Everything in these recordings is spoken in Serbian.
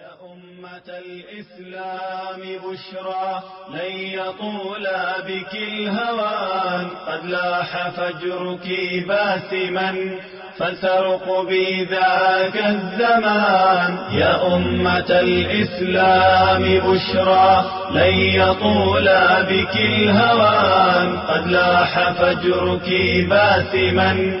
يا أمة الإسلام بشرى لن يطول بك الهوان. قد لاح فجرك باسما فلترق بذاك الزمان. يا أمة الإسلام بشرى لن يطول بك الهوان. قد لاح فجرك باسما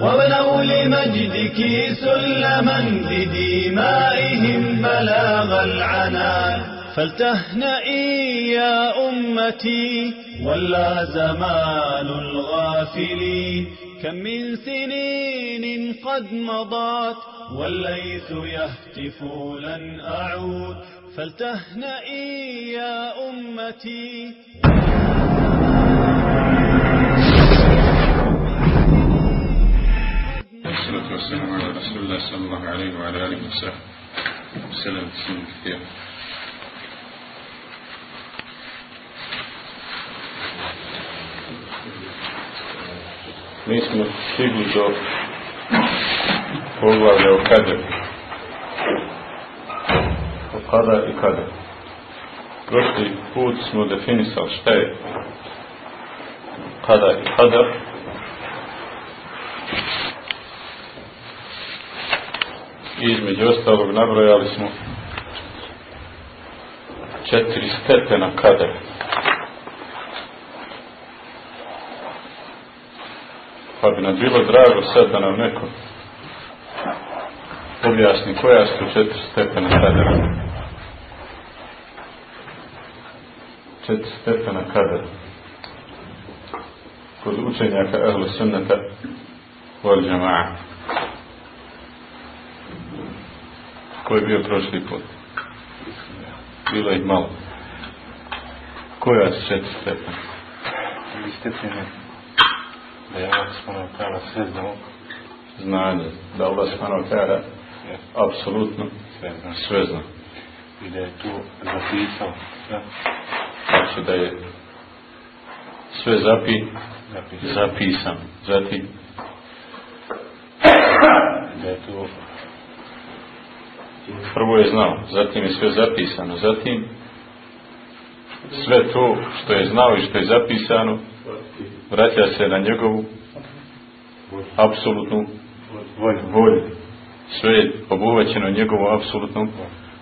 وبنوا لمجدك سلما بدمائهم بلاغ العنان. فلتهنئي يا أمتي ولا زمان الغافلين كم من سنين قد مضت والليث يهتف لن أعود. فلتهنئي يا أمتي. والصلاة والسلام على رسول الله صلى الله عليه وعلى آله وصحبه وسلم تسليما كثيرا Mi smo stigli do poglavlja o kaderu. O kada i kada. Prošli put smo definisali šta je kada i kada. Između ostalog nabrojali smo četiri stepena kadera. Pa bi nam bilo drago sad da nam neko objasni koja su četiri stepena kadera. Četiri stepena kadera. Kod učenjaka ahlu sunnata wal jama'a. Ko je bio prošli put? Bilo ih malo. Koja su četiri stepena? Prvi stepen je da je Allah subhanahu wa ta'ala sve znao, Znanje. Da Allah subhanahu wa ta'ala apsolutno sve zna. sve zna. I da je tu zapisao sve, Znači da je sve zapi, zapisao. zapisan. Zatim Da je tu prvo je znao, zatim je sve zapisano, zatim sve to što je znao i što je zapisano vraća se na njegovu apsolutnu volju. Sve je obuhvaćeno njegovom apsolutnom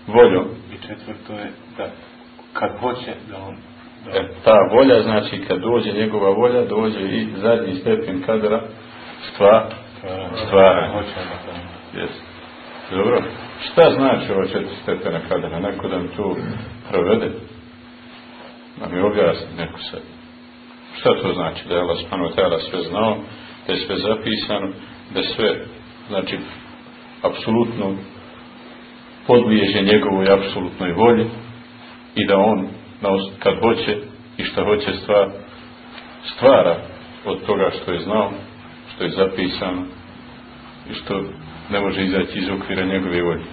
voljom. I četvrto je da kad hoće da on da E, ta volja znači kad dođe njegova volja, dođe i zadnji stepen kadra stva, stvara, hoće da Yes. Dobro. Šta znači ova četiri stepena kadra? Neko da mi to provede? Da mi objasni neko sad. Šta to znači? Da je Allah wa ta'ala sve znao, da je sve zapisano, da je sve, znači, apsolutno podliježe njegovoj apsolutnoj volji i da on na os- kad hoće i šta hoće stvara, stvara od toga što je znao, što je zapisano i što ne može izaći iz okvira njegove volje.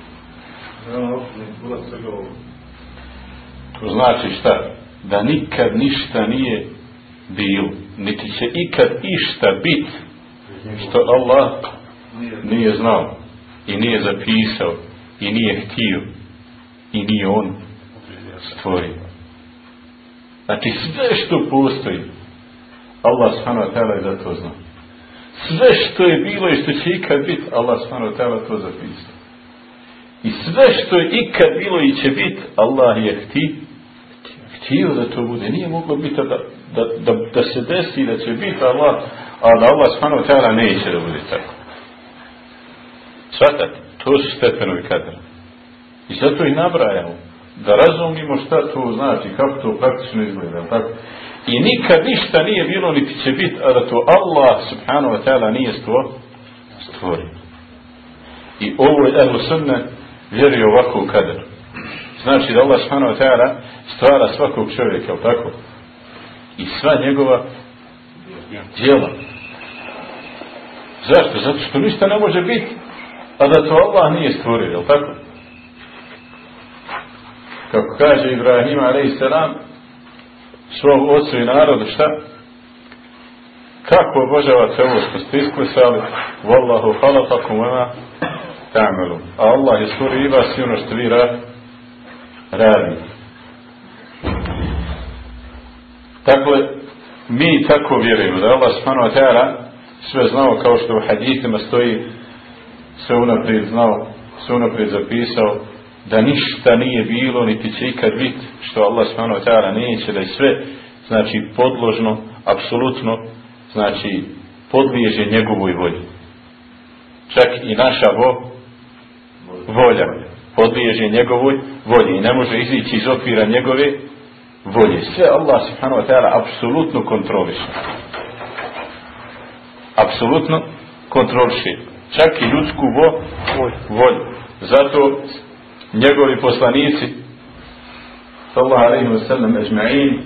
To znači šta? Da nikad ništa nije bilo, niti će ikad išta biti što Allah nije znao i nije zapisao i nije htio i nije on stvorio. Znači sve što postoji Allah ta'ala je za to znao. Sve što je bilo i što će ikad biti Allah wa ta'ala to zapisao. I sve što je ikad bilo i će biti Allah je hti, htio da to bude. Nije moglo biti da, da, da, da se desi da će biti Allah, a da Allah wa ta'ala neće da bude tako. Svatate, to su stepenovi kadra. I zato ih nabrajamo. Da razumimo šta to znači, kako to praktično izgleda. Tako? I nikad ništa nije bilo, niti će biti, a da to Allah subhanahu wa ta'ala nije stvo- stvorio. I ovo je Ehlu Sunne vjeruje ovako u kader. Znači da Allah subhanahu wa ta'ala stvara svakog čovjeka, jel tako? i sva njegova djela. Zašto? Zato što ništa ne može biti, a da to Allah nije stvorio, je li tako? Kako kaže Ibrahim a.s. svom ocu i narodu, šta? Kako obožavate ovo što ste isklesali? Wallahu halatakum vama ta'malu. A Allah je stvorio i vas i ono što vi radite. Dakle, mi tako vjerujemo da Allah subhanahu ta'ala sve znao kao što u hadithima stoji sve unaprijed znao sve unaprijed zapisao da ništa nije bilo niti će ikad biti što Allah wa ta'ala neće da je sve znači podložno apsolutno znači podliježe njegovoj volji čak i naša vo, volja podliježe njegovoj volji i ne može izići iz okvira njegove volje. Sve Allah subhanahu wa ta'ala apsolutno kontroliše. Apsolutno kontroliše. Čak i ljudsku vo, volju. Zato njegovi poslanici sallahu alaihi wa sallam ežma'in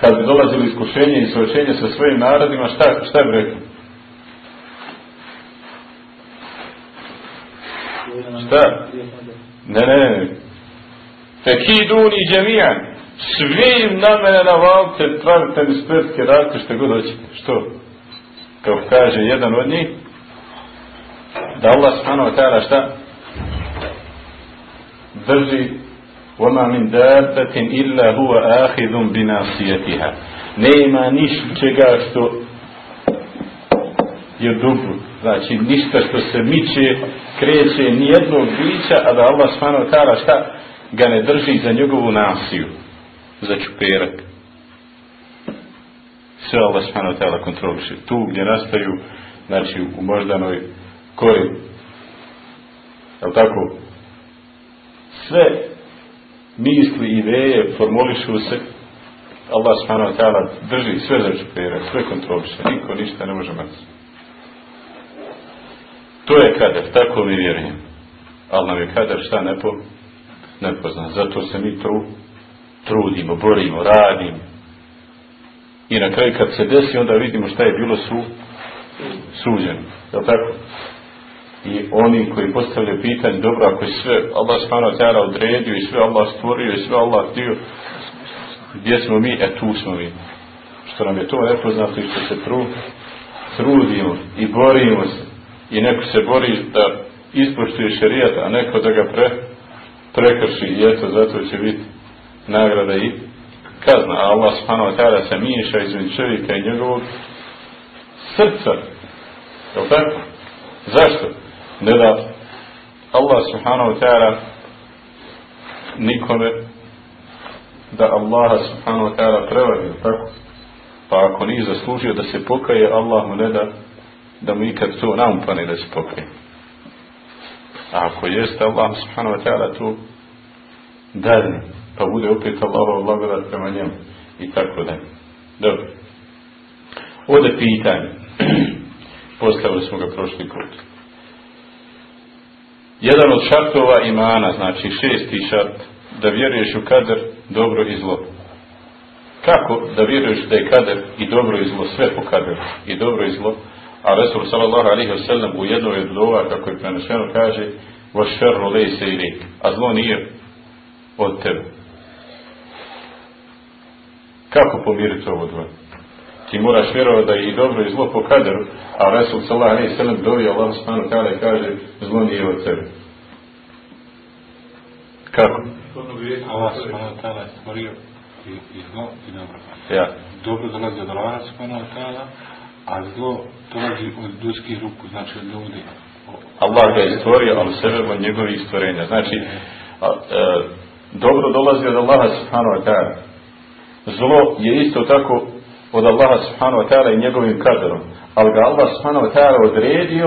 kad bi dolazili iskušenje i suočenje sa svojim narodima šta, šta bi rekli? Šta? Ne, ne, ne. Fekiduni džemijan svim na mene navalite, pravite mi spletke, radite što god hoćete. Što? Kao kaže jedan od njih, da Allah subhanahu wa ta'ala šta? Drži وَمَا مِنْ دَابَّةٍ إِلَّا هُوَ آخِذٌ بِنَاسِيَتِهَا Nema ničega što je dobro. Znači, ništa što se miče, kreće, nijednog bića, a da Allah subhanahu wa ta'ala šta? Ga ne drži za njegovu nasiju za čuperak. Sve Allah subhanahu wa ta'ala kontroliše. Tu gdje nastaju, znači u moždanoj kori, je tako? Sve misli, ideje formulišu se, Allah subhanahu wa ta'ala drži sve za čuperak, sve kontroliše, niko ništa ne može mati. To je kader, tako mi vjerujem. Ali nam je kader šta nepo, nepoznan. Zato se mi tru, trudimo, borimo, radimo. I na kraju kad se desi, onda vidimo šta je bilo su, suđeno. Je tako? I oni koji postavljaju pitanje, dobro, ako sve Allah tjara odredio i sve Allah stvorio i sve Allah htio, gdje smo mi? E tu smo mi. Što nam je to nepoznato i što se tru, trudimo i borimo se. I neko se bori da ispoštuje šerijat, a neko da ga pre, prekrši. I eto, zato će biti nagrada i kazna. A Allah subhanahu ta'ala se miješa između čovjeka i njegovog srca. Je tako? Zašto? Ne da Allah subhanahu wa ta'ala nikome da Allah subhanahu wa ta'ala prevari, tako? Pa ako nije zaslužio da se pokaje, Allah mu ne da da mu ikad to naumpane da se pokaje. A ako jeste Allah subhanahu wa ta'ala tu dadne pa bude opet Allahova blagodat prema njemu i tako da. Dobro. Ode pitanje. Postavili smo ga prošli put. Jedan od šartova imana, znači šesti šart, da vjeruješ u kader, dobro i zlo. Kako da vjeruješ da je kader i dobro i zlo, sve po kaderu, i dobro i zlo, a Resul sallallahu alaihi wa sallam u jednoj od dova, kako je prenešeno, kaže, vaš šerru lejse i a zlo nije od tebe. Kako pomiriti ovo dvoje? Ti moraš vjerovati da je i dobro i zlo po kaderu, a Resul sallallahu alaihi sallam dovi Allah subhanahu ta'ala i kaže zlo nije od tebe. Kako? Allah subhanahu ta'ala je stvorio i, i zlo i dobro. Ja. Dobro dolazi od Allah subhanahu ta'ala, a zlo dolazi od ljudskih ruku, znači od ljudi. Allah ga je stvorio, ali sebe od njegovih stvorenja. Znači, a, a, dobro dolazi od Allaha subhanahu wa ta'ala zlo je isto tako od Allaha subhanahu wa ta'ala i njegovim kaderom. Ali ga Allah subhanahu wa ta'ala odredio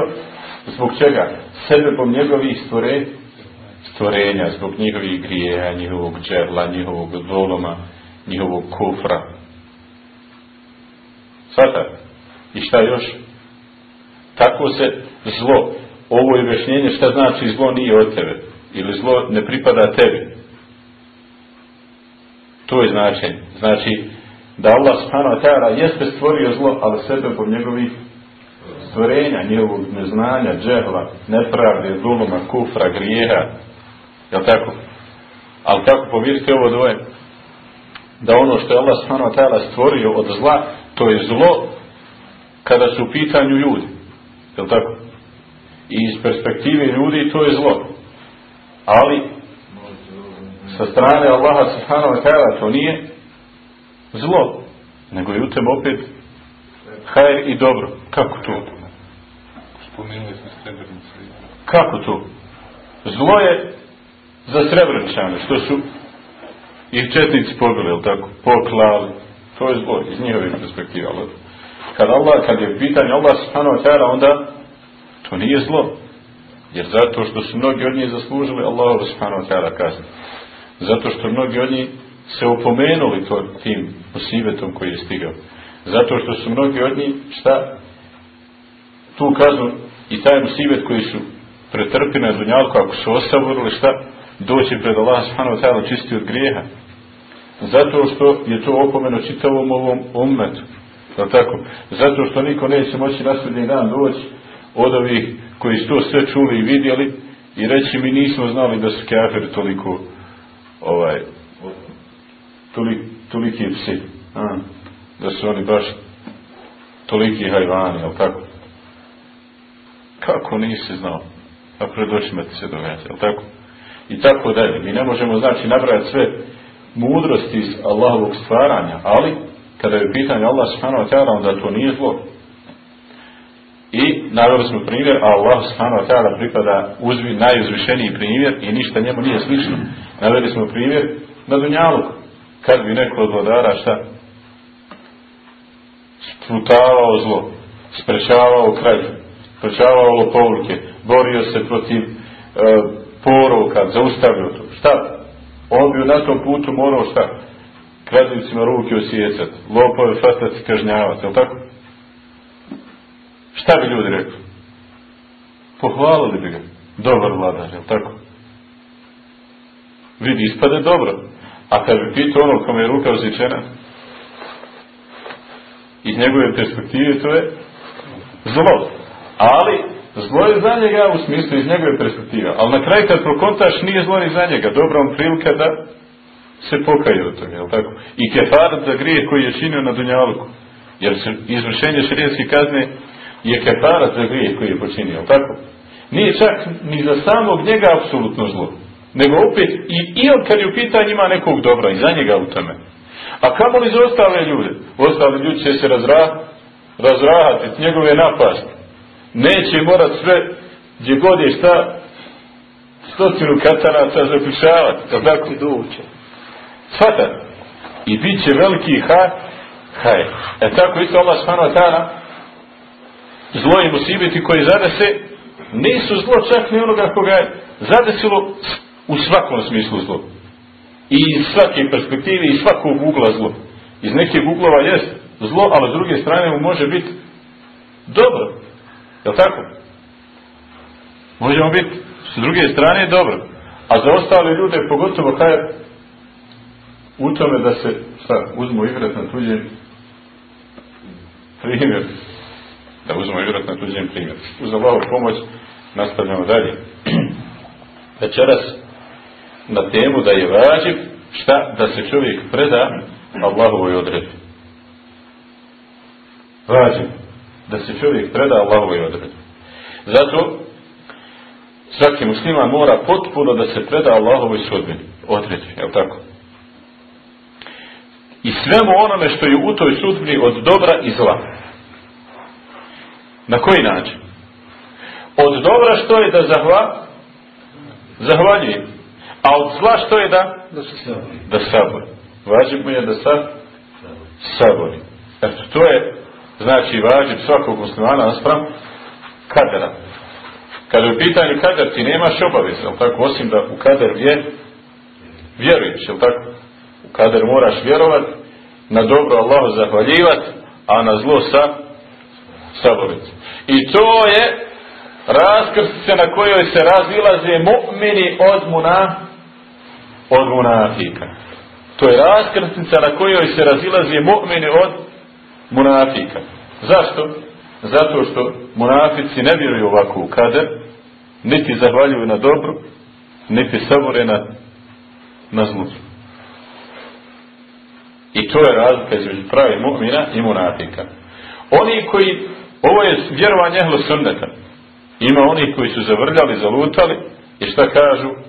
zbog čega? Sebebom njegovih stvore, stvorenja, zbog njihovih grijeha, njihovog džerla, njihovog zoloma, njihovog kufra. Svata? I šta još? Tako se zlo, ovo je objašnjenje šta znači zlo nije od tebe. Ili zlo ne pripada tebi. To je značenje. Znači, da Allah subhanahu wa ta'ala jeste stvorio zlo, ali sebe po njegovih stvorenja, njegovog neznanja, džehla, nepravde, zuluma, kufra, grijeha, jel tako? Ali kako pomiriti ovo dvoje? Da ono što je Allah subhanahu wa ta'ala stvorio od zla, to je zlo kada su u pitanju ljudi. Jel tako? I iz perspektive ljudi to je zlo. Ali sa strane Allaha subhanahu wa ta'ala to nije zlo, nego je u tem opet hajr i dobro. Kako to? Spomenuli smo Srebrenicu. Kako to? Zlo je za Srebreničane, što su ih četnici pobili, jel tako? Poklali. To je zlo, iz njihove perspektive. Ali kad, Allah, kad je pitanje Allah subhanahu wa ta'ala, onda to nije zlo. Jer zato što su mnogi od njih zaslužili Allah subhanahu wa ta'ala kaznu. Zato što mnogi od njih se opomenuli to, tim musibetom koji je stigao. Zato što su mnogi od njih, šta? Tu kaznu i taj musibet koji su pretrpili na dunjalku, ako su osavorili, šta? Doći pred Allah subhanahu wa ta'ala čisti od grijeha. Zato što je to opomeno čitavom ovom ummetu. Tako? Zato što niko neće moći na srednji dan doći od ovih koji su to sve čuli i vidjeli i reći mi nismo znali da su kafiri toliko ovaj tolik, toliki psi a, da su oni baš toliki hajvani jel tako? Kako nisi znao? A pred očima ti se događa jel tako? I tako dalje. Mi ne možemo znači nabrajati sve mudrosti iz Allahovog stvaranja ali kada je pitanje Allah subhanahu wa ta'ala onda to nije zlo. I naveli smo primjer, a Allah subhanahu wa ta'ala pripada uzvi, najuzvišeniji primjer i ništa njemu nije slično. Naveli smo primjer na Dunjalu. Kad bi neko od vladara šta? Sprutavao zlo, sprečavao krađu, sprečavao lopovluke, borio se protiv e, poroka, zaustavio to. Šta? On bi na tom putu morao šta? Kradljivcima ruke osjecati, lopove fatati, kažnjavati, je tako? Šta bi ljudi rekli? Pohvalili bi ga. Dobar vladar, je tako? Vidi, ispade dobro. A kad bi pitao ono kome je ruka ozičena, iz njegove perspektive to je zlo. Ali, zlo je za njega u smislu iz njegove perspektive. Ali na kraju kad prokontaš nije zlo ni za njega. Dobra on prilika da se pokaje od toga, je tako? I kefarat za grije koji je činio na Dunjaluku. Jer izvršenje širijenske kazne je kefarat za grijeh koji je počinio, tako? Nije čak ni za samog njega apsolutno zlo. Nego opet, i, i on kad je u pitanju ima nekog dobra, i za njega u tome. A kamo li za ostale ljude? Ostale ljudi će se razra, razrahati, njegove napasti. Neće morat sve, gdje god je šta, stotinu katanaca zapišavati. Kad tako doće. Svata. I bit će veliki ha, haj. E tako isto Allah subhanahu wa ta'ala zlo i musibeti koji zadese nisu zlo čak ni onoga koga je zadesilo u svakom smislu zlo. I iz svake perspektive i svakog ugla zlo. Iz nekih uglova jest zlo, ali s druge strane mu može biti dobro. Je tako? Možemo biti s druge strane dobro. A za ostale ljude, pogotovo kaj u tome da se šta, uzmu igrat na tuđe primjer da uzmemo igrat na tuđem primjer. Uz Allahu pomoć nastavljamo dalje. Večeras na temu da je vađiv šta da se čovjek preda Allahovoj odredbi. Vađiv da se čovjek preda Allahovoj odredbi. Zato svaki muslima mora potpuno da se preda Allahovoj sudbini. Odredbi, je tako? I svemu onome što je u toj sudbini od dobra i zla. Na koji način? Od dobra što je da zahva, zahvaljuje. A od zla što je da? Da se sabori. Da sabori. Važib mu je da sa sabori. Eto, to je znači važib svakog muslimana naspram kadera. Kada je u pitanju kader, ti nemaš obaveze, jel tako? Osim da u kader vje, vjeruješ, jel tako? U kader moraš vjerovat, na dobro Allahu zahvaljivat, a na zlo sa saboriti. I to je raskrstice na kojoj se razilaze mu'mini od muna od munafika. To je raskrsnica na kojoj se razilazi mu'mini od munafika. Zašto? Zato što munafici ne vjeruju ovako u kader, niti zahvaljuju na dobru, niti sabore na, na zlu. I to je razlika između pravi mu'mina i munafika. Oni koji, ovo je vjerovanje ehlu sunneta, ima oni koji su zavrljali, zalutali i šta kažu?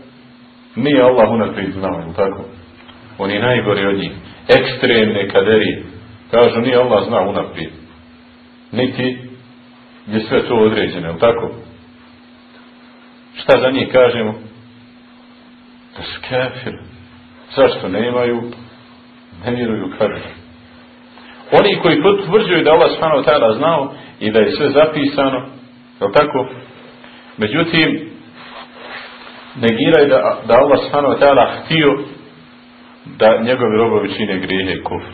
Nije Allah unaprijed znao, ili tako? Oni najgori od njih. Ekstremne kaderije. Kažu, nije Allah znao unaprijed. Niti je sve to određeno, ili tako? Šta za njih kažemo? Da su kafir. Zašto ne imaju? Ne vjeruju kader. Oni koji potvrđuju da Allah subhanahu ta'ala znao i da je sve zapisano, je tako? Međutim, negiraju da, da Allah subhanahu ta'ala htio da njegovi robovi čine grijehe i kufr.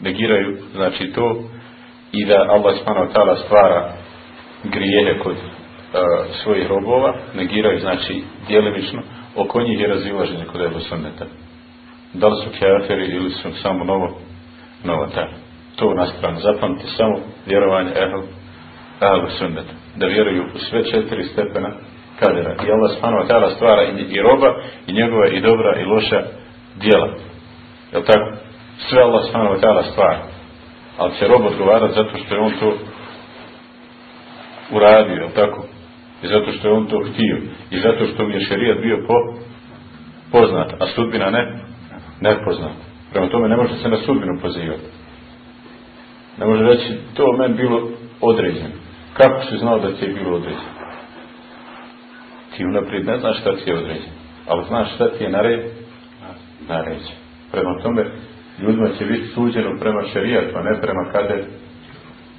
Negiraju, znači to, i da Allah subhanahu ta'ala stvara grijehe kod uh, svojih robova, negiraju, znači, djelimično, oko njih je razilaženje kod Ebu Sunneta. Da li su kafiri ili su samo novo, novotar. To na stranu. Zapamte samo vjerovanje Ebu, Ebu Sunneta. Da vjeruju u sve četiri stepena kadera. I Allah subhanahu wa ta'ala stvara i, roba, i njegova i dobra i loša djela. Je tako? Sve Allah subhanahu wa ta'ala stvara. Ali će rob odgovarati zato što je on to uradio, je tako? I zato što je on to htio. I zato što mi je šerijat bio po, poznat, a sudbina ne, ne poznat. Prema tome ne može se na sudbinu pozivati. Ne može reći, to men bilo određeno. Kako si znao da ti je bilo određeno? Ti unaprijed ne znaš šta ti je određeno. Ali znaš šta ti je nared? Naređen. Prema tome, ljudima će biti suđeno prema šerijatu, a ne prema kader.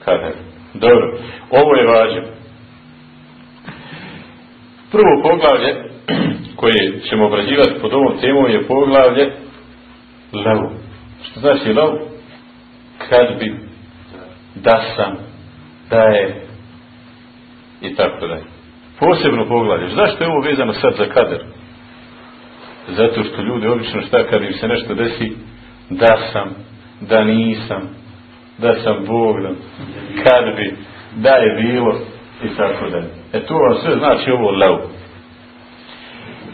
Kader. Dobro, ovo je važno. Prvo poglavlje koje ćemo obrađivati pod ovom temom je poglavlje lav. Što znači lav? Kad bi, da sam, da je i tako dalje. Posebno poglavlje. Zašto je ovo vezano sad za kader? Zato što ljudi obično šta kad im se nešto desi, da sam, da nisam, da sam Bog, da, kad bi, da je bilo i tako dalje. E to vam sve znači ovo lev.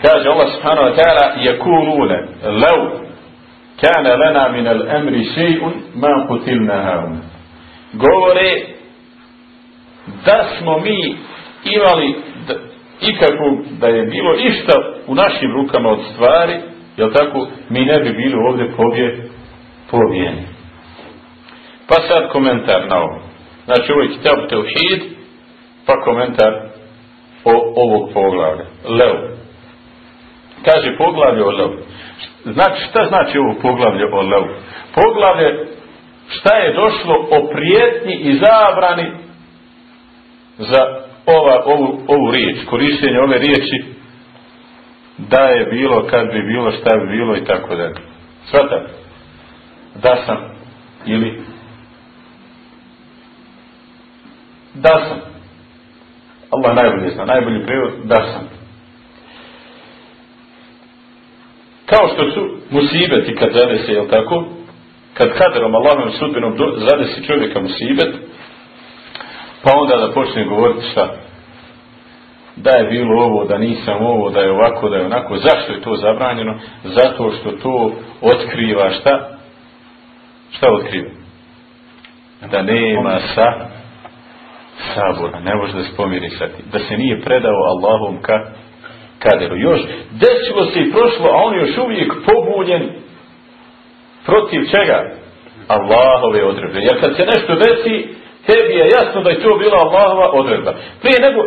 Kaže Allah subhanahu wa ta'ala yakulune lev kana lana min al amri shay'un ma qutilna haun. Govore da smo mi imali ikakvu da je bilo išta u našim rukama od stvari, jel tako, mi ne bi bili ovdje pobje, pobijeni. Pa sad komentar na ovo. Znači ovo je kitab Teuhid, pa komentar o ovog poglavlja. Leo. Kaže poglavlje o Leu. Znači, šta znači ovo poglavlje o Leu? Poglavlje šta je došlo o prijetnji i zabrani za ova, ovu, ovu riječ, korištenje ove riječi da je bilo, kad bi bilo, šta bi bilo i tako dalje. Svata? Da sam ili da sam. Allah najbolje zna, najbolji prijevod, da sam. Kao što su musibeti kad zadesi, jel tako? Kad kaderom Allahom sudbinom zadesi čovjeka musibet, pa onda da počne govoriti šta? Da je bilo ovo, da nisam ovo, da je ovako, da je onako. Zašto je to zabranjeno? Zato što to otkriva šta? Šta otkriva? Da nema sa sabora, ne može da spomiri sati. Da se nije predao Allahom ka kaderu. Još desilo se i prošlo, a on još uvijek pobunjen protiv čega? Allahove odredbe. Jer kad se nešto desi, tebi je jasno da je to bila Allahova odredba. Prije nego,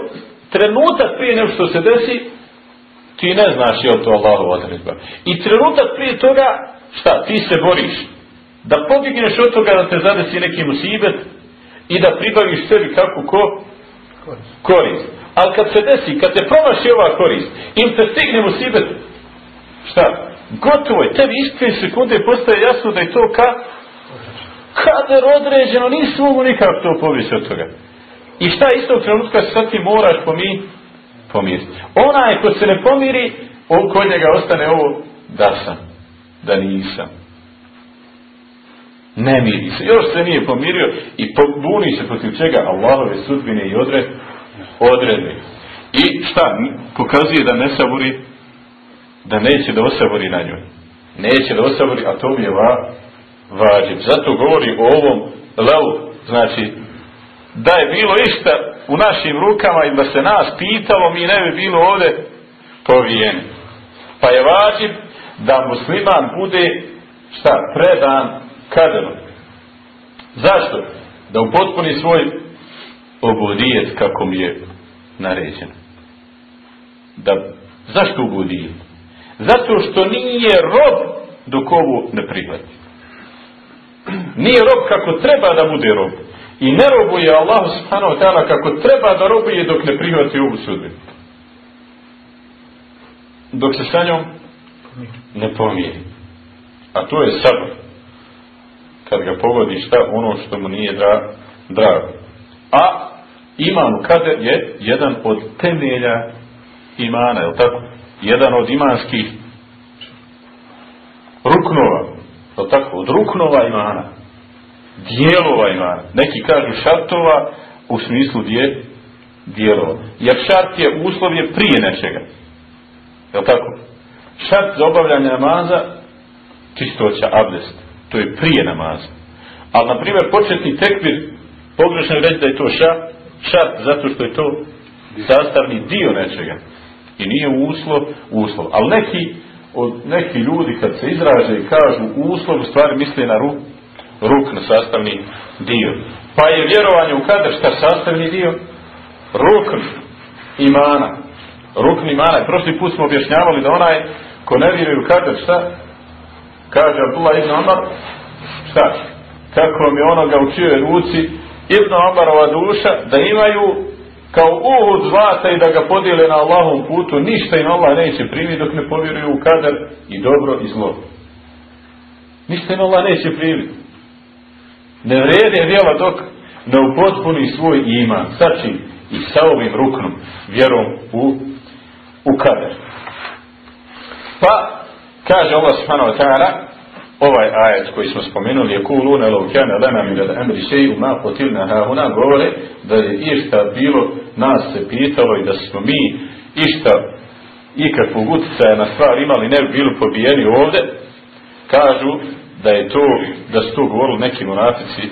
trenutak prije nego što se desi, ti ne znaš je to Allahova odredba. I trenutak prije toga, šta, ti se boriš. Da pobjegneš od toga da te zadesi neki musibet i da pribaviš sebi kako ko? Korist. Ali kad se desi, kad te promaši ova korist, im te stigne musibet, šta? Gotovo je, tebi istine sekunde postaje jasno da je to ka kader određeno, nisu mogu nikako to povisi od toga. I šta istog trenutka sad ti moraš pomi, pomiriti. Onaj ko se ne pomiri, kod njega ostane ovo da sam. da nisam. Ne miri se. Još se nije pomirio i buni se protiv čega Allahove sudbine i odred, odredbe. I šta? Pokazuje da ne saburi, da neće da osabori na njoj. Neće da osabori, a to mi je va, vađiv. Zato govori o ovom lau, znači, da je bilo išta u našim rukama i da se nas pitalo, mi ne bi bilo ovde povijeni. Pa je vađiv da musliman bude šta? Predan kaderom. Zašto? Da upotpuni svoj obudijet kako mi je naređen. Da, zašto obudijet? Zato što nije rob dok ovu ne prihvati. Nije rob kako treba da bude rob. I ne robuje Allahu subhanahu wa ta'ala kako treba da robuje dok ne prihvati ovu sudbinu. Dok se sa njom ne pomijeri. A to je sabor. Kad ga pogodi šta ono što mu nije dra, drago. A iman kader je jedan od temelja imana, je tako? Jedan od imanskih ruknova, je tako? Od ruknova imana. Dijelova imana. Neki kažu šartova u smislu dje, dijelova. Jer šart je uslov je prije nečega. Je tako? Šart za obavljanje namaza čistoća, abdest. To je prije namaza. Ali, na primjer, početni tekbir, pogrešno reći da je to ša, šart, zato što je to sastavni dio nečega. I nije uslov, uslov. Ali neki, od, neki ljudi kad se izraže i kažu uslov, u stvari misle na ruk, ruk na sastavni dio. Pa je vjerovanje u kader šta sastavni dio? Rukn imana. Rukn imana. Prošli put smo objašnjavali da onaj ko ne vjeruje u kader šta? Kaže Abdullah ibn Omar, šta? Kako mi onoga u čijoj ruci Ibn Omarova duša da imaju kao uhud zlata i da ga podijele na Allahom putu, ništa im Allah neće primiti dok ne povjeruju u kader i dobro i zlo. Ništa im Allah neće primiti. Ne vrede djela dok ne upotpuni svoj iman, sačim i sa ovim ruknom, vjerom u, u kader. Pa, kaže Allah subhanahu wa ta'ala, ovaj ajet koji smo spomenuli je kuluna lo kana lana min al amri shay'un ma qatilna ha huna govore da je išta bilo nas se pitalo i da smo mi išta ikakvog utjecaja na stvar imali ne bi bili pobijeni ovde. Kažu da je to da su to govorili neki monafici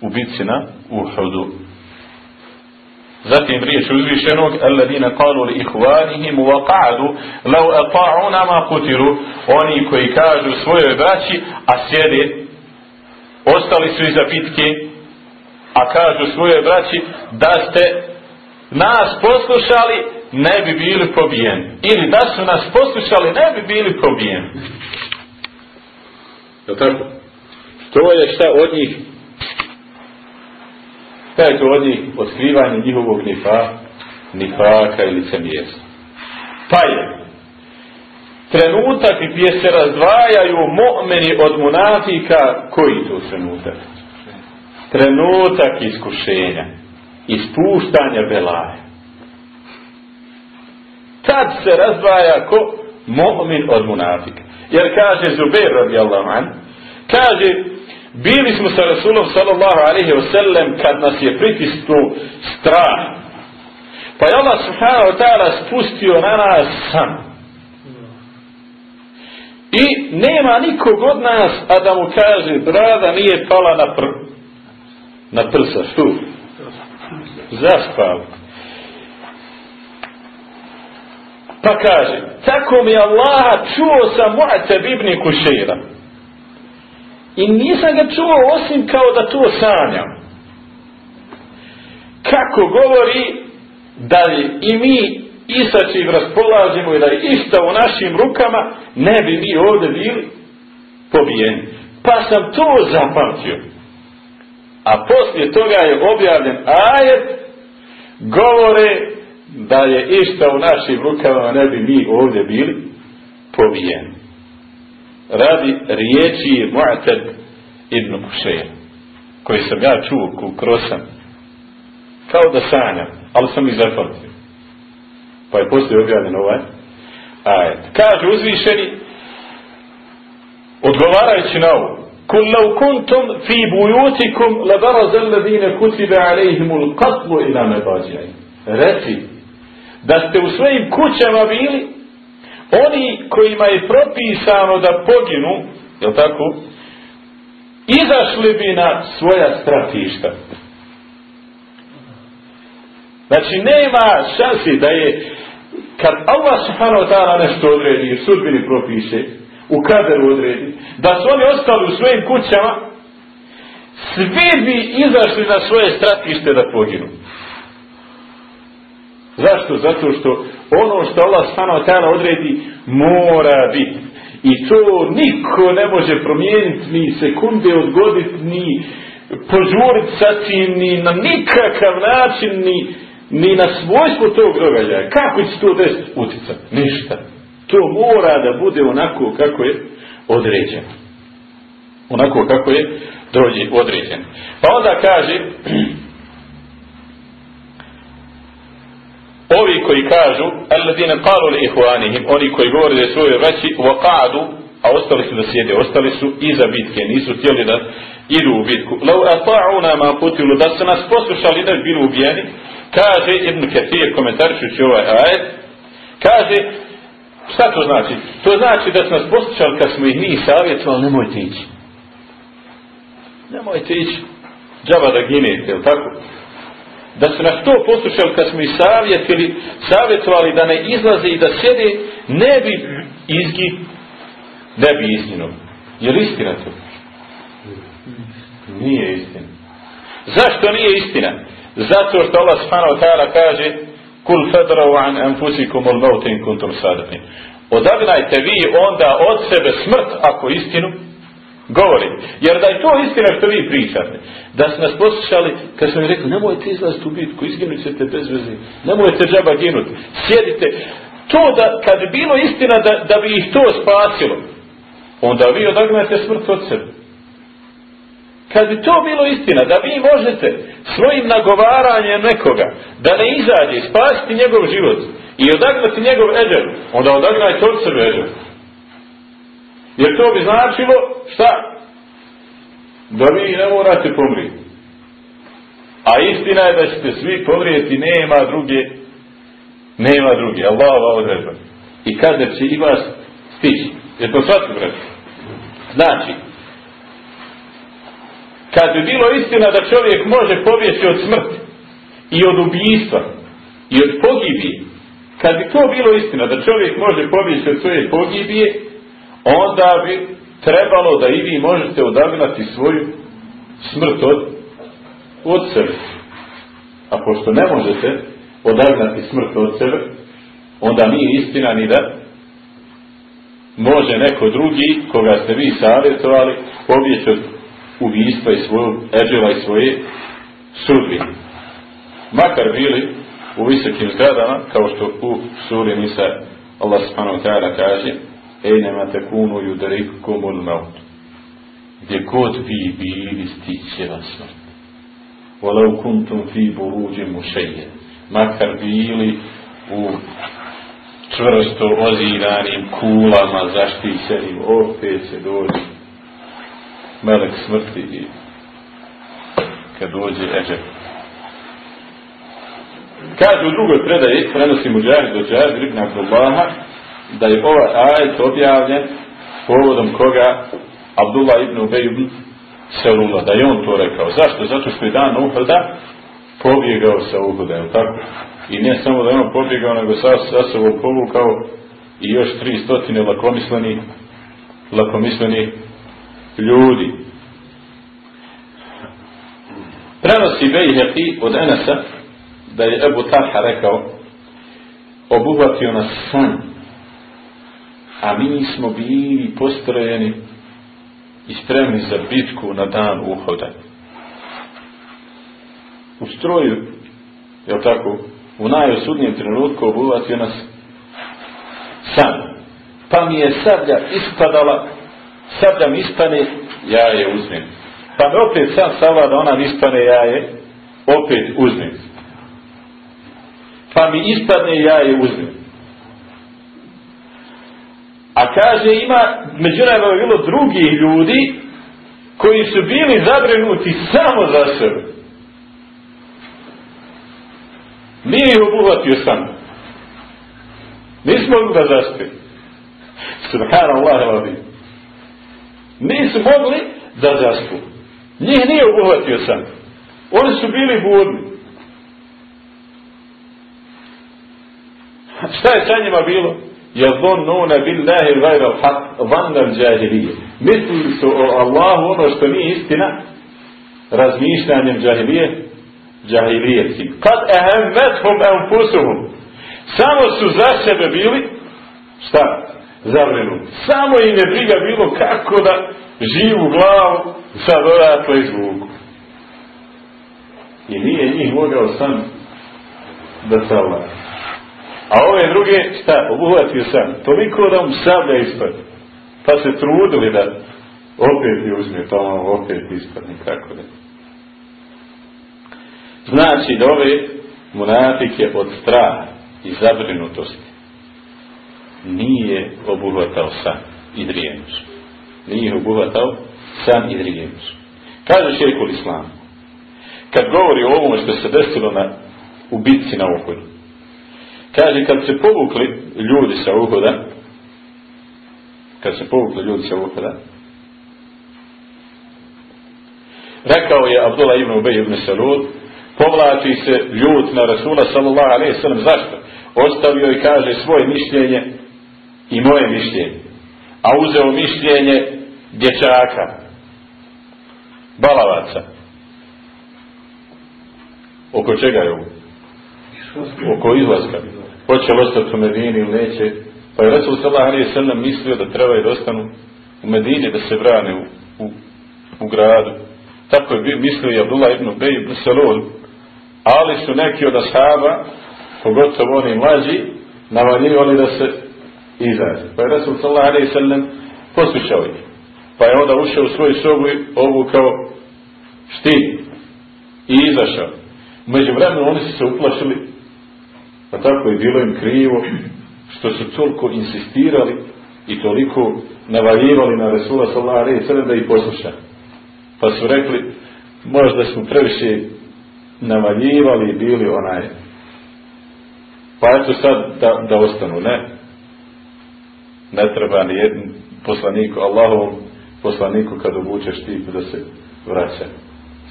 u bitci na Uhudu Zatim riječ uzvišenog alladina qalu li ihwanihim wa qa'du law ata'una ma qutilu oni koji kažu svojoj braći a sjede ostali su iza bitke a kažu svojoj braći da ste nas poslušali ne bi bili pobijeni. Ili da su nas poslušali ne bi bili pobijeni. Je tako? to je šta od njih Šta je to od njih otkrivanje njihovog nifa, nifaka ili licemjerstva? Pa je trenutak gdje se razdvajaju mu'meni od munafika, koji to trenutak? Trenutak iskušenja, ispuštanja belaja. Tad se razdvaja ko mu'min od munafika. Jer kaže Zubair radijallahu an, kaže Bili smo sa Rasulom sallallahu alaihi wa sallam kad nas je pritisnuo strah. Pa je Allah subhanahu wa ta'ala spustio na nas sam. I nema nikog od nas, a da mu kaže, brada nije pala na pr... na prsa. Što? Zaspao. Pa kaže, tako mi Allah čuo sam Mu'atab ibn Kušeira. I nisam ga čuo osim kao da to sanjam. Kako govori da i mi isačiv raspolažimo i da je ista u našim rukama, ne bi mi ovdje bili pobijeni. Pa sam to zapamtio. A poslije toga je objavljen ajet govore da je išta u našim rukama ne bi mi ovdje bili pobijeni radi riječi Mu'tad ibn Kušeja koji sam ja čuo krosan kao da sanjam ali sam ih zapamtio pa je poslije objavljen ovaj ajet kaže uzvišeni odgovarajući na ovo lau kuntum fi bujutikum la baraz alladine kutiba alaihimul qatlu ila mebađaj. Reci, da ste u svojim kućama bili oni kojima je propisano da poginu, je tako, izašli bi na svoja stratišta. Znači, nema šansi da je, kad Allah subhanahu ta'ala nešto odredi, sudbini propise, u kaderu odredi, da su oni ostali u svojim kućama, svi bi izašli na svoje stratište da poginu. Zašto? Zato što ono što Allah wa ta'ala odredi mora biti. I to niko ne može promijeniti, ni sekunde odgoditi, ni požuriti sa tim, ni na nikakav način, ni, ni na svojstvo tog događaja. Kako će to desiti utica? Ništa. To mora da bude onako kako je određeno. Onako kako je određeno. Pa onda kaže ovi koji kažu alladine qalu li ihwanihim oni koji govore da svoje braći wa qa'du a ostali su da sjede ostali su iza bitke nisu htjeli da idu u bitku. Law ata'una ma qutilu da su nas poslušali da bi bili ubijeni kaže Ibn Kathir komentarišući ovaj ajet kaže šta to znači? To znači da su nas poslušali kad smo ih mi savjetovali nemojte ići. Nemojte ići. Džaba da ginete, je tako? Da su nas to poslušali kad smo ih savjetili, savjetovali da ne izlaze i da sjede, ne bi izgi, ne bi izginuo. Je li istina to? Nije istina. Zašto nije istina? Zato što Allah subhanahu ta'ala kaže kul fedrau an anfusikum ul mautin kuntum sadatim. Odagnajte vi onda od sebe smrt ako istinu govori. Jer da je to istina što vi pričate, da su nas poslušali, kad smo im rekli, nemojte izlaziti u bitku, izginut ćete bez veze, nemojte džaba ginuti, sjedite. To da, kad bi bilo istina da, da bi ih to spasilo, onda vi odagnate smrt od sebe. Kad bi to bilo istina, da vi možete svojim nagovaranjem nekoga, da ne izađe, spasiti njegov život i odagnati njegov eđer, onda odagnajte od sebe eđer. Jer to bi značilo šta? Da vi ne morate pomriti. A istina je da ćete svi pomrijeti, nema druge, nema druge, Allahova odredba. I kada će i vas stići. Je to svatko braći? Znači, kad bi bilo istina da čovjek može pobjeći od smrti i od ubijstva i od pogibije, kad bi to bilo istina da čovjek može pobjeći od svoje pogibije, onda bi trebalo da i vi možete odagnati svoju smrt od, od sebe. A pošto ne možete odagnati smrt od sebe, onda nije istina ni da može neko drugi, koga ste vi savjetovali, pobjeći od ubijstva i svojeg eđela i svoje sudbine. Makar bili u visokim zgradama, kao što u suri Nisa Allah subhanahu ta'ala kaže, Ejnema tekunu yudrikumul maut. Gdje god vi bili stiće vas smrt. Walau kuntum fi buruđim mušeje. Makar bili u čvrsto oziranim kulama zaštićenim, opet se dođe melek smrti i kad dođe eđer. Kaže u drugoj predaji, prenosi muđahid do džahid, ibn Abdullaha, da je ovaj ajet objavljen povodom koga Abdullah ibn Ubej ibn Selula, da je on to rekao. Zašto? Zato što je dan Uhrda pobjegao sa Uhrda, je tako? I ne samo da je on pobjegao, nego sa, sa sobom povukao i još tri stotine lakomisleni lakomisleni ljudi. Prenosi Bejheti od Enesa da je Ebu Talha rekao obuhvatio nas san a mi smo bili postrojeni i spremni za bitku na dan uhoda. U stroju, je tako, u najosudnijem trenutku obuvatio nas san. Pa mi je sablja ispadala, sablja mi ispane, ja je uzmem. Pa me opet sam savlada, ona mi ispane, ja je opet uzmem. Pa mi ispadne, ja je uzmem. A kaže ima među nama bilo drugih ljudi koji su bili zabrinuti samo za sebe. Nije ih obuhvatio sam. Nismo mogli da zaspe. Subhanallah radi. Nisu mogli da zaspu. Njih nije obuhvatio sam. Oni su bili budni. Šta je sa njima bilo? يظنون بالله غير الحق ظن الجاهلية mislili su o Allahu ono što nije istina razmišljanjem džahilije džahilijeti kad ehemmethum enfusuhum samo su za sebe bili šta? zabrinuti samo im je briga bilo kako da živu glavu sad odatle izvuku i nije njih mogao sam da savlada A ove druge, šta, obuhvatio sam, toliko da mu sablja ispad. Pa se trudili da opet je uzme, pa on opet ispadne, kako da. Znači da ove munafike od straha i zabrinutosti nije obuhvatao sam i drijemuć. Nije obuhvatao sam i drijemuć. Kaže šeikul islam, kad govori o ovom što se desilo na, u bitci na okolju, Kaže, kad se povukli ljudi sa uhoda, kad se povukli ljudi sa uhoda, rekao je Abdullah ibn Ubej ibn Salud, povlači se ljud na Rasula sallallahu alaihi sallam, zašto? Ostavio i kaže svoje mišljenje i moje mišljenje. A uzeo mišljenje dječaka, balavaca. Oko čega je ovo? Oko izlaska hoće li ostati u Medini ili neće. Pa je Resul sallallahu alaihi sallam mislio da treba da ostanu u Medini da se brane u, u, u gradu. Tako je mislio i Abdullah ibn Bej ibn Salul. Ali su neki od ashaba, pogotovo oni mlađi, navaljivali da se izađe. Pa je Resul sallallahu alaihi sallam poslušao ih. Pa je onda ušao u svoju sobu i obukao štit i izašao. Među vremenu oni su se uplašili Pa tako je bilo im krivo što su toliko insistirali i toliko navaljivali na Resula sallallahu alaihi sallam da ih posluša. Pa su rekli, možda smo previše navaljivali i bili onaj. Pa eto sad da, da ostanu, ne. Ne treba ni jedn poslaniku, Allahovom poslaniku kad obučeš ti da se vraća.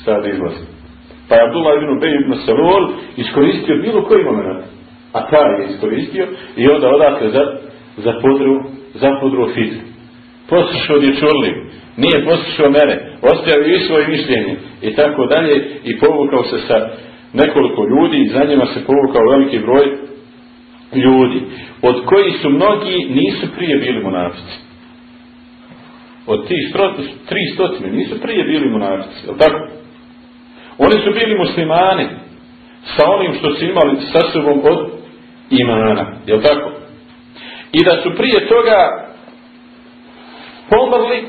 Sad izlazi. Pa je Abdullah ibn Ubej ibn Salul iskoristio bilo koji moment a taj je iskoristio i onda odakle za, za podru za podru fizu poslušao je čurli nije poslušao mene ostavio i svoje mišljenje i tako dalje i povukao se sa nekoliko ljudi za njima se povukao veliki broj ljudi od koji su mnogi nisu prije bili monafici od tih tri stotine nisu prije bili monafici je tako? oni su bili muslimani sa onim što su imali sa sobom od imana. Je tako? I da su prije toga pomrli,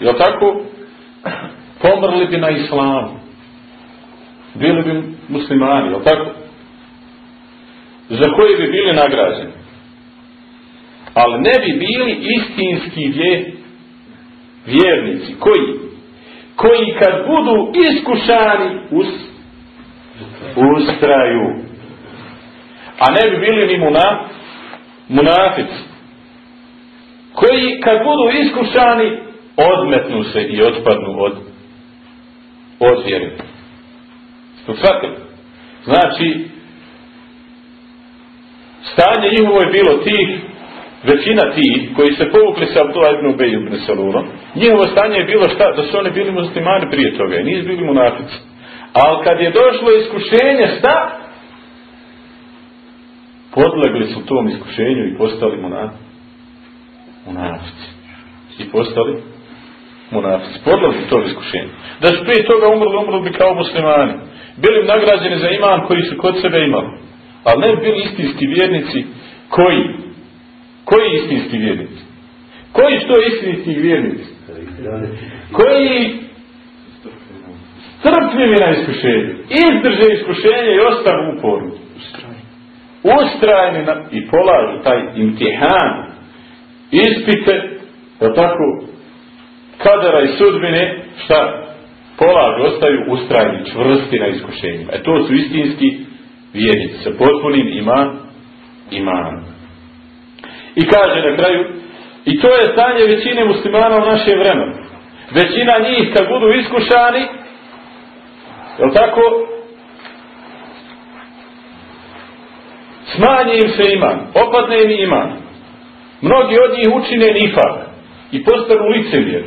je tako? Pomrli bi na islamu. Bili bi muslimani, je tako? Za koji bi bili nagrađeni. Ali ne bi bili istinski vje, vjernici. Koji? Koji kad budu iskušani us, ustraju a ne bi bili ni muna, munafici, koji kad budu iskušani, odmetnu se i otpadnu od, od vjere. Što shvatili? Znači, stanje njihovo je bilo tih, većina tih, koji se povukli sa Abdullah ibn Ubej ibn njihovo stanje je bilo šta? Da su oni bili muslimani prije toga i nisu bili munafici. Ali kad je došlo iskušenje, šta? Podlegli su tom iskušenju i postali monafici. I postali monafici. Podlegli tom iskušenju. Da su prije toga umrli, umrli bi kao muslimani. Bili nagrađeni za iman koji su kod sebe imali. Ali ne bili istinski vjernici koji? Koji istinski vjernici? Koji što istinski vjernici? Koji strpljivi na iskušenju. Izdrže iskušenje i ostanu uporni ustrajni na, i polažu taj imtihan ispite, da tako, kadara i sudbine, šta? Polažu, ostaju ustrajni, čvrsti na iskušenjima. E to su istinski vjernici sa potpunim ima, imanom. I kaže na kraju, i to je stanje većine muslimana u naše vremenu. Većina njih kad budu iskušani, je tako, smanje im se iman, opadne im iman. Mnogi od njih učine nifak i postanu licemjer.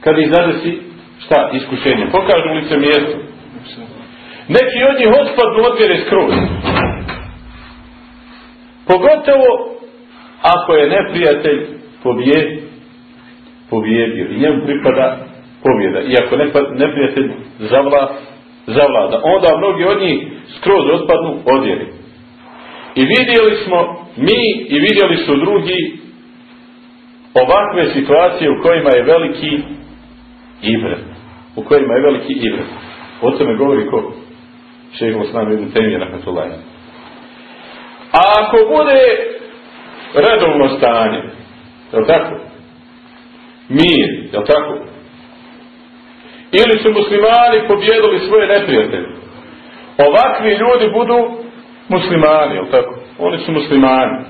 Kad ih zadesi, šta, iskušenje, pokažu licemjerstvo. Neki od njih otpadnu odvjere skroz. Pogotovo ako je neprijatelj pobjed, pobjedio i njemu pripada pobjeda. I ako neprijatelj zavla, zavlada, onda mnogi od njih skroz otpadnu odvjeri. I vidjeli smo mi i vidjeli su drugi ovakve situacije u kojima je veliki ibret. U kojima je veliki ibret. O tome govori ko? Šeho Osman ibn Temije rahmetullahi. A ako bude redovno stanje, je li tako? Mir, je li tako? Ili su muslimani pobjedili svoje neprijatelje. Ovakvi ljudi budu muslimani, je tako? Oni su muslimani.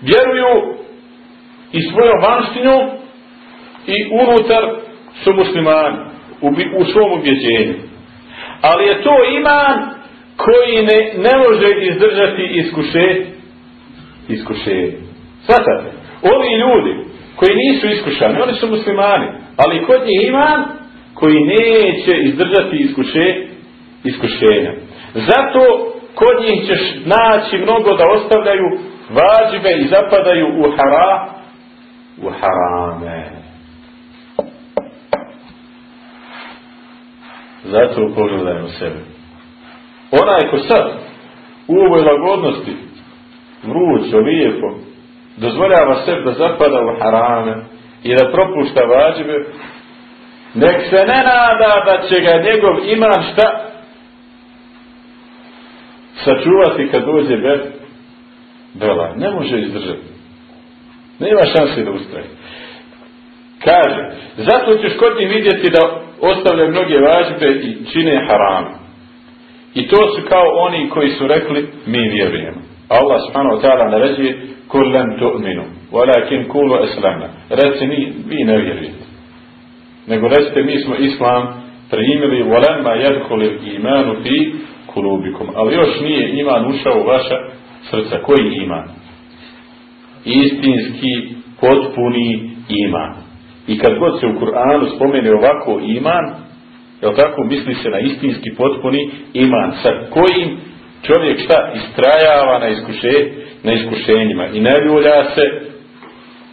Vjeruju i svojom vanštinjom i unutar su muslimani u, u svom ubjeđenju. Ali je to iman koji ne, ne može izdržati iskuše, iskušenje. Svatate, ovi ljudi koji nisu iskušani, oni su muslimani, ali kod njih iman koji neće izdržati iskuše, iskušenja. Zato kod njih ćeš naći mnogo da ostavljaju vađibe i zapadaju u hara, u harame. Zato pogledajmo sebe. Onaj ko sad u ovoj lagodnosti vrućo, lijepo dozvoljava sebi da zapada u harame i da propušta vađibe nek se ne nada da će ga njegov iman šta sačuvati kad dođe be, bela. Ne može izdržati. Nema šanse da ustaje. Kaže, zato ćeš kod njih vidjeti da ostavljaju mnoge važbe i čine haram. I to su kao oni koji su rekli, mi vjerujemo. Allah subhanahu wa ta'ala naređuje, kul lem tu'minu, walakin kulu eslamna. Reci, mi, vi ne vjerujete. Nego recite, mi smo islam primili, walemma jedhuli imanu fi kulubikum. Ali još nije iman ušao u vaša srca. Koji iman? Istinski, potpuni iman. I kad god se u Kur'anu spomene ovako iman, je tako, misli se na istinski potpuni iman, sa kojim čovjek šta istrajava na, iskuše, na iskušenjima i ne ljulja se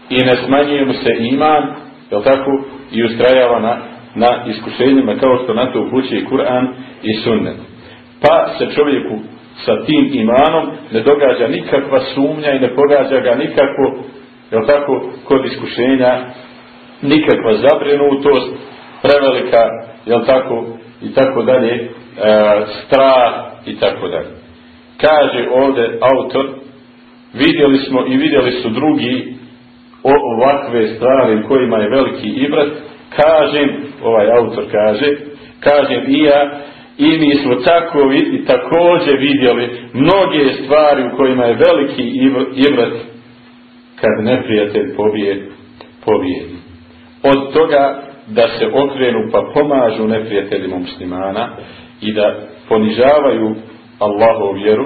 i ne smanjuje mu se iman, je tako, i ustrajava na, na iskušenjima kao što na to upućuje Kur'an i sunnet pa se čovjeku sa tim imanom ne događa nikakva sumnja i ne pogađa ga nikako, je tako, kod iskušenja, nikakva zabrinutost, prevelika, je tako, i tako dalje, e, strah i tako dalje. Kaže ovdje autor, vidjeli smo i vidjeli su drugi o ovakve stvari kojima je veliki ibrat, kažem, ovaj autor kaže, kažem i ja, i mi smo tako i također vidjeli mnoge stvari u kojima je veliki ibrat kad neprijatelj pobije, pobijedi. Od toga da se okrenu pa pomažu neprijateljima muslimana i da ponižavaju Allahov vjeru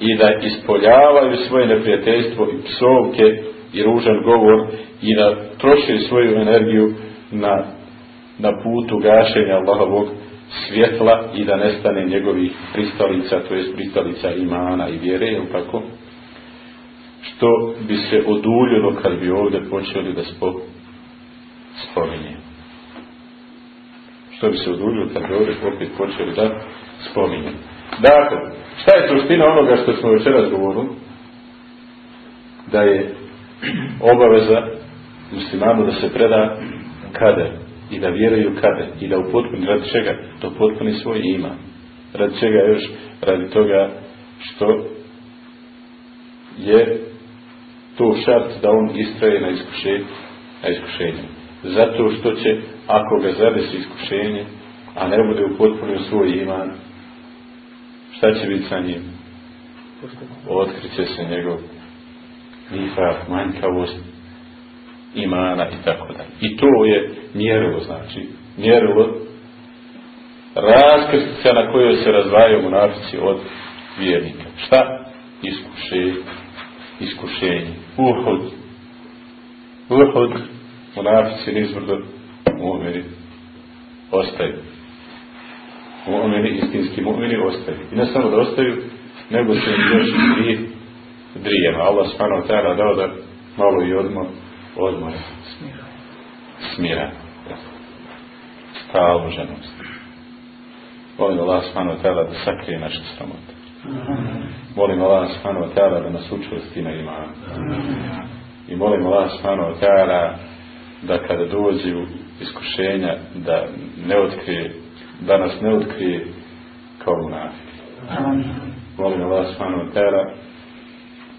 i da ispoljavaju svoje neprijateljstvo i psovke i ružan govor i da troše svoju energiju na, na putu gašenja Allahovog svjetla i da nestane njegovih pristalica, to jest pristalica imana i vjere, ili tako? Što bi se oduljilo kad bi ovdje počeli da spo, spominje. Što bi se oduljilo kad bi ovdje opet počeli da spominje. Dakle, šta je suština onoga što smo večeras govorili? Da je obaveza muslimanu da se preda kader i da vjeruju kada i da upotpuni radi čega to potpuni svoj ima radi čega još radi toga što je to šart da on istraje na iskušenju, na iskušenju. Zato što će, ako ga zadesi iskušenje, a ne bude upotpunio svoj iman, šta će biti sa njim? Otkriće se njegov nifak, manjkavost, imana i tako dalje. I to je mjerilo, znači, mjerilo raskrstica na kojoj se razvajaju munafici od vjernika. Šta? Iskušenje. Iskušenje. Uhod. Uhod. Munafici nizvrdo mu'mini ostaju. Mu'mini, istinski mu'mini ostaju. I ne samo da ostaju, nego se im još drije, drijema. Allah subhanahu dao da malo i odmah odmor. Smira. Staloženost. Molim Allah subhanahu wa ta'ala da sakrije naše sramote. Molim Allah subhanahu ta'ala da nas učvrsti na imanu. I molim Allah subhanahu ta'ala da kada dođe u iskušenja da ne otkrije, da nas ne otkrije kao munafik. Molim Allah subhanahu ta'ala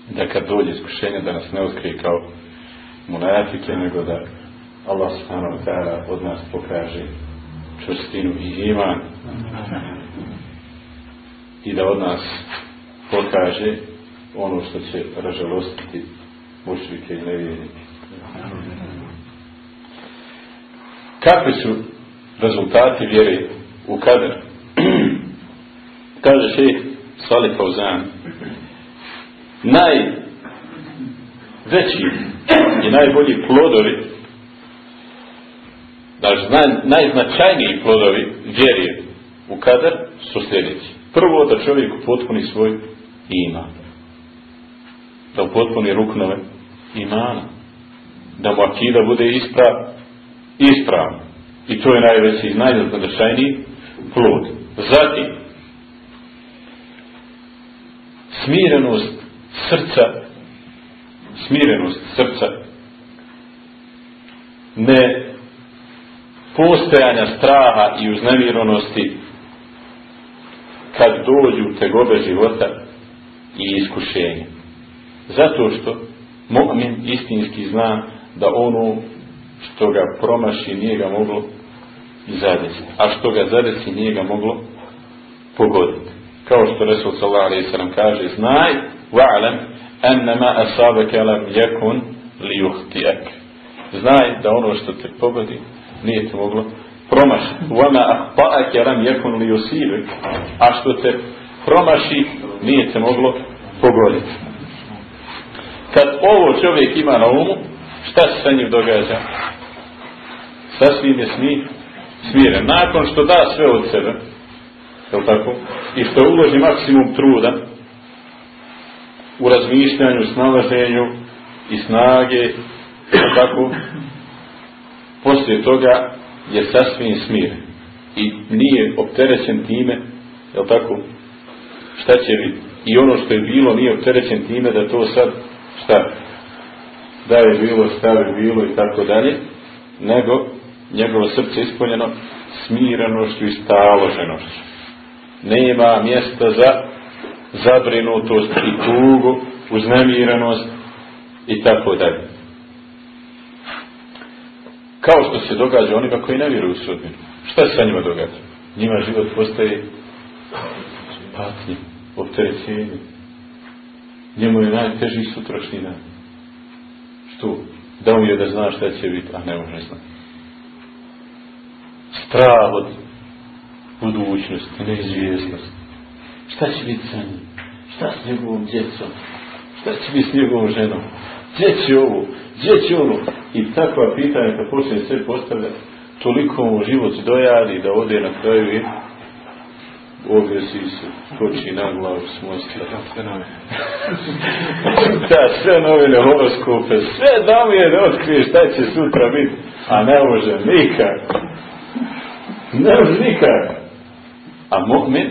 da kad dođe iskušenja da nas ne otkrije kao munafike, nego da Allah subhanahu wa ta'ala od nas pokaže čvrstinu i iman i da od nas pokaže ono što će ražalostiti mušrike i nevjernike. Kakvi su rezultati vjere u kader? Kaže šeh Salih Fauzan, najveći i najbolji plodovi naj, najznačajniji plodovi vjeri u kader su sljedeći. Prvo da čovjek potpuni svoj iman. Da potpuni ruknove imana. Da mu akida bude isprav, ispravna. I to je najveći i najznačajniji plod. Zatim, smirenost srca smirenost srca ne postojanja straha i uznemirenosti kad dođu tegobe života i iskušenja. Zato što mu'min istinski zna da ono što ga promaši nije ga moglo zadesi. A što ga zadesi nije ga moglo pogoditi. Kao što Resul sallallahu alaihi sallam kaže, znaj, wa'alam, ennama asabeke lam yakun li yuhtijek. Znaj da ono što te pogodi nije te moglo promašiti. Vama ahpa'ake lam yakun li yusibek. A što te promaši nije te moglo pogoditi. Kad ovo čovjek ima na umu, šta se sa njim događa? Sasvim je smi, smiren. Nakon što da sve od sebe, je tako? I što uloži maksimum truda, u razmišljanju, snalaženju i snage, tako, poslije toga je sasvim smir i nije opterećen time, je tako, šta će biti? I ono što je bilo nije opterećen time da to sad, šta, da je bilo, šta je bilo i tako dalje, nego njegovo srce ispunjeno smirenošću i staloženošću. Nema mjesta za zabrinutost i tugu, uznemirenost i tako dalje. Kao što se događa onima koji ne vjeruju u sudbinu. Šta se sa njima događa? Njima život postaje patnje, opterećenje. Njemu je najteži sutrašnji dan. Što? Da je da zna šta će biti, a ne može znati. Strah od budućnosti, neizvjesnosti. Šta će biti sa njim? Šta s njegovom djecom? Šta će biti s njegovom ženom? Gdje će ovo? Gdje će ono? I takva pitanja kad počne sve postavlja, toliko mu život dojadi da ode na kraju i obvesi se, skoči na glavu s mosta. da, sve novine, horoskope, sve da mi je da otkrije šta će sutra biti, a ne može nikak. Ne može nikak. A mu'min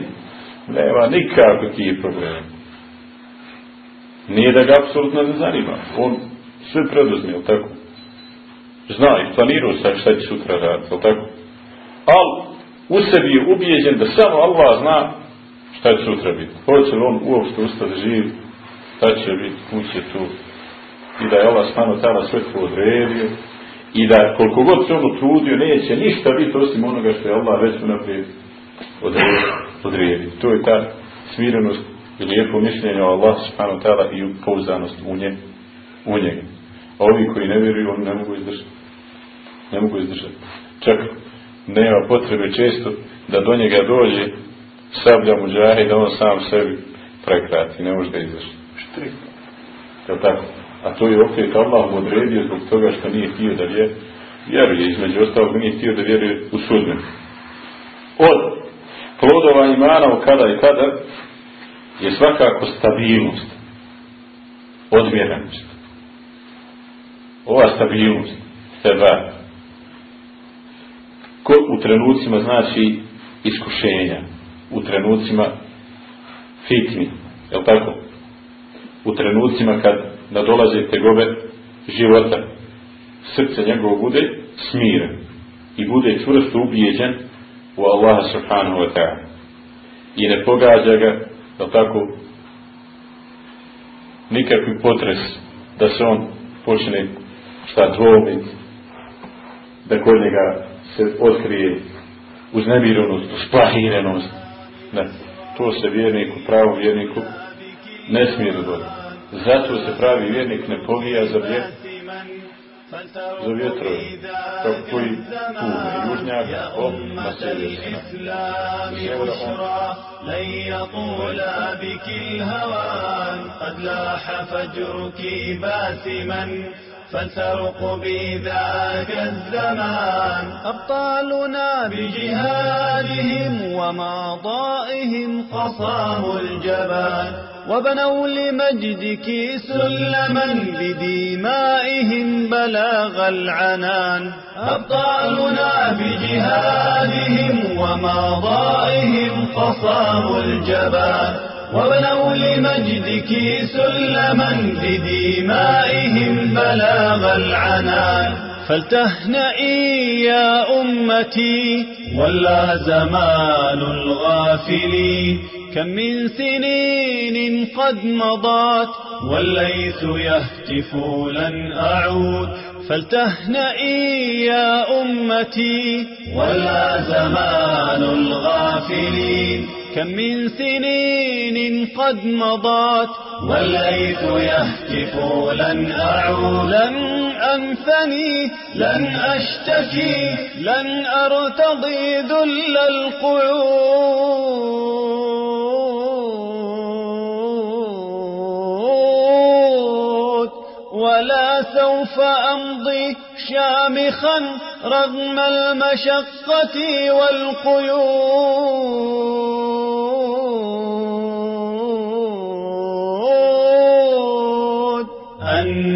nema nikakve tih problema. Nije da ga apsolutno ne zanima. On sve preduzme, je tako? Zna i planirao sa šta će sutra raditi, je tako? Ali u sebi je ubijeđen da samo Allah zna šta će sutra biti. Hoće li on uopšte ustati živ, šta će biti, kuće tu, i da je Allah stano tada sve to odredio i da koliko god se on utrudio neće ništa biti osim onoga što je Allah već unaprijed odredio. To je ta smirenost i lijepo mišljenje o Allah subhanahu ta'ala i pouzdanost u, nje, u njega. A ovi koji ne vjeruju, oni ne mogu izdržati. Ne mogu izdržati. Čak nema potrebe često da do njega dođe sablja muđaha i da on sam sebi prekrati. Ne može da izdržati. Je tako? A to je opet Allah odredio zbog toga što nije htio da vjeruje. Vjeruje, između ostalog nije htio da vjeruje u sudbenu. Od plodova imana u kada i kada je svakako stabilnost, odmjerenost. Ova stabilnost, seba, ko u trenucima znači iskušenja, u trenucima fitni, je tako? U trenucima kad nadolaze tegobe života, srce njegovo bude smiren i bude čvrsto ubijeđen u Allaha subhanahu wa ta'ala. I ne pogađa ga, je tako, nikakvi potres da se on počne šta dvomit, da kod njega se otkrije uznemirenost, usplahirenost. Ne, to se vjerniku, pravom vjerniku ne smije dogoditi. Zato se pravi vjernik ne povija za vjer, Завет какой Туна, Южняк, он на لن يطول بك الهوان قد لاح فجرك باسما فلترق بذاك الزمان أبطالنا بجهادهم وماضائهم خصام الجبان وبنوا لمجدك سلما بدمائهم بلاغ العنان. أبطالنا بجهادهم وماضائهم قصاموا الجبال وبنوا لمجدك سلما بدمائهم بلاغ العنان. فلتهنئي يا أمتي ولا زمان الغافلين. كم من سنين قد مضت والليث يهتف لن أعود. فلتهنئي يا أمتي ولا زمان الغافلين. كم من سنين قد مضت والليث يهتف لن أعود. لن أنثني لن أشتكي لن أرتضي ذل القعود. سوف أمضي شامخا رغم المشقة والقيود. أنا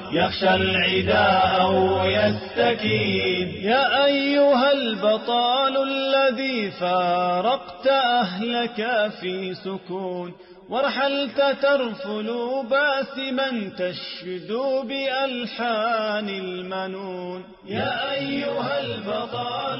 يخشى العداء أو يستكين يا أيها البطال الذي فارقت أهلك في سكون ورحلت ترفل باسما تشدو بألحان المنون. يا أيها البطال